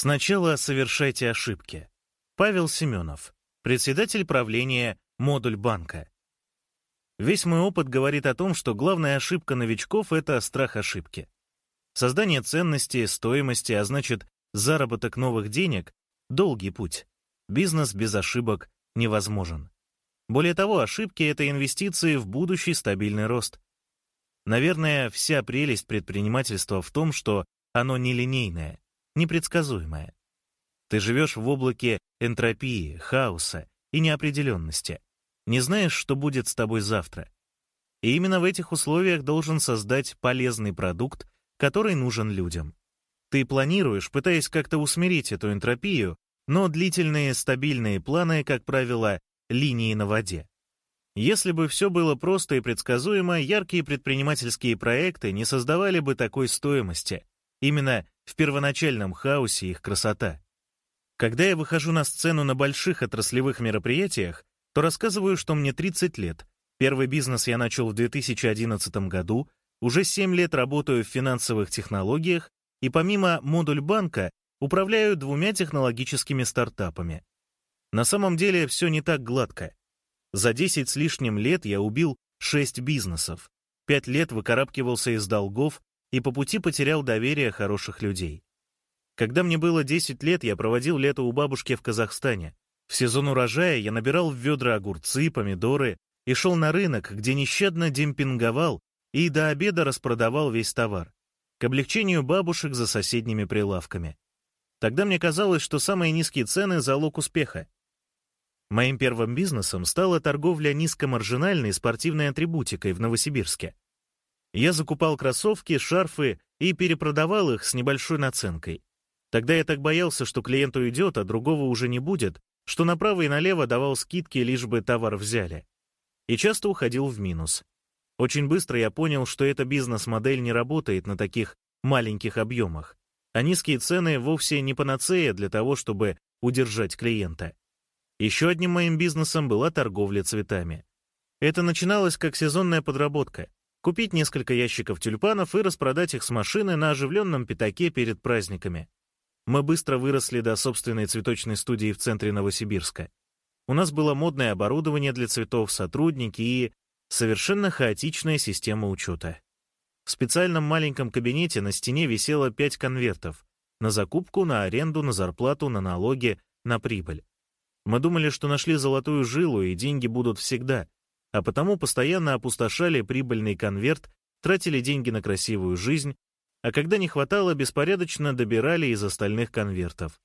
Сначала совершайте ошибки. Павел Семенов, председатель правления «Модуль банка». Весь мой опыт говорит о том, что главная ошибка новичков — это страх ошибки. Создание ценности, стоимости, а значит, заработок новых денег — долгий путь. Бизнес без ошибок невозможен. Более того, ошибки — это инвестиции в будущий стабильный рост. Наверное, вся прелесть предпринимательства в том, что оно нелинейное, непредсказуемое. Ты живешь в облаке энтропии, хаоса и неопределенности. Не знаешь, что будет с тобой завтра. И именно в этих условиях должен создать полезный продукт, который нужен людям. Ты планируешь, пытаясь как-то усмирить эту энтропию, но длительные стабильные планы, как правило, линии на воде. Если бы все было просто и предсказуемо, яркие предпринимательские проекты не создавали бы такой стоимости. Именно в первоначальном хаосе их красота. Когда я выхожу на сцену на больших отраслевых мероприятиях, то рассказываю, что мне 30 лет. Первый бизнес я начал в 2011 году, уже 7 лет работаю в финансовых технологиях и помимо модуль банка управляю двумя технологическими стартапами. На самом деле все не так гладко. За 10 с лишним лет я убил 6 бизнесов, 5 лет выкарабкивался из долгов и по пути потерял доверие хороших людей. Когда мне было 10 лет, я проводил лето у бабушки в Казахстане. В сезон урожая я набирал в ведра огурцы, помидоры и шел на рынок, где нещадно демпинговал и до обеда распродавал весь товар, к облегчению бабушек за соседними прилавками. Тогда мне казалось, что самые низкие цены — залог успеха. Моим первым бизнесом стала торговля низкомаржинальной спортивной атрибутикой в Новосибирске. Я закупал кроссовки, шарфы и перепродавал их с небольшой наценкой. Тогда я так боялся, что клиент уйдет, а другого уже не будет, что направо и налево давал скидки, лишь бы товар взяли. И часто уходил в минус. Очень быстро я понял, что эта бизнес-модель не работает на таких маленьких объемах, а низкие цены вовсе не панацея для того, чтобы удержать клиента. Еще одним моим бизнесом была торговля цветами. Это начиналось как сезонная подработка. Купить несколько ящиков тюльпанов и распродать их с машины на оживленном пятаке перед праздниками. Мы быстро выросли до собственной цветочной студии в центре Новосибирска. У нас было модное оборудование для цветов, сотрудники и совершенно хаотичная система учета. В специальном маленьком кабинете на стене висело пять конвертов на закупку, на аренду, на зарплату, на налоги, на прибыль. Мы думали, что нашли золотую жилу, и деньги будут всегда, а потому постоянно опустошали прибыльный конверт, тратили деньги на красивую жизнь, а когда не хватало, беспорядочно добирали из остальных конвертов.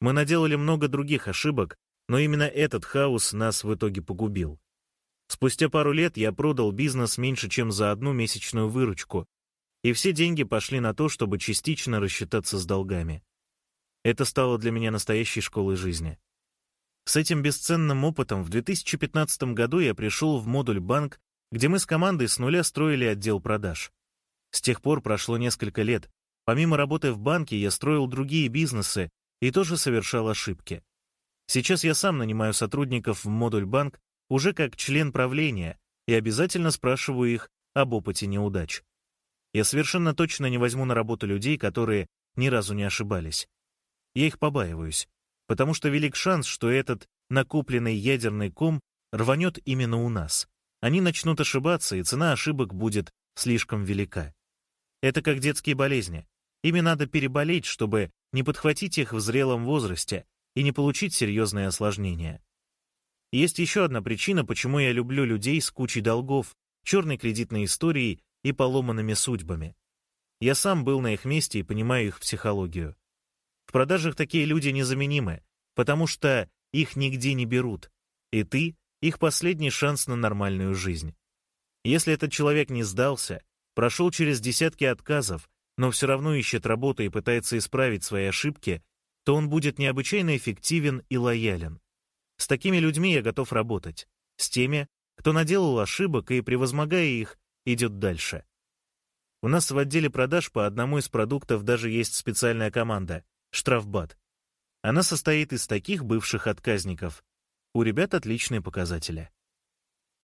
Мы наделали много других ошибок, но именно этот хаос нас в итоге погубил. Спустя пару лет я продал бизнес меньше, чем за одну месячную выручку, и все деньги пошли на то, чтобы частично рассчитаться с долгами. Это стало для меня настоящей школой жизни. С этим бесценным опытом в 2015 году я пришел в модуль банк, где мы с командой с нуля строили отдел продаж. С тех пор прошло несколько лет. Помимо работы в банке, я строил другие бизнесы и тоже совершал ошибки. Сейчас я сам нанимаю сотрудников в модуль банк уже как член правления и обязательно спрашиваю их об опыте неудач. Я совершенно точно не возьму на работу людей, которые ни разу не ошибались. Я их побаиваюсь, потому что велик шанс, что этот накопленный ядерный ком рванет именно у нас. Они начнут ошибаться, и цена ошибок будет слишком велика. Это как детские болезни. Ими надо переболеть, чтобы не подхватить их в зрелом возрасте и не получить серьезные осложнения. Есть еще одна причина, почему я люблю людей с кучей долгов, черной кредитной историей и поломанными судьбами. Я сам был на их месте и понимаю их психологию. В продажах такие люди незаменимы, потому что их нигде не берут, и ты — их последний шанс на нормальную жизнь. Если этот человек не сдался, прошел через десятки отказов, но все равно ищет работу и пытается исправить свои ошибки, то он будет необычайно эффективен и лоялен. С такими людьми я готов работать. С теми, кто наделал ошибок и, превозмогая их, идет дальше. У нас в отделе продаж по одному из продуктов даже есть специальная команда — штрафбат. Она состоит из таких бывших отказников. У ребят отличные показатели.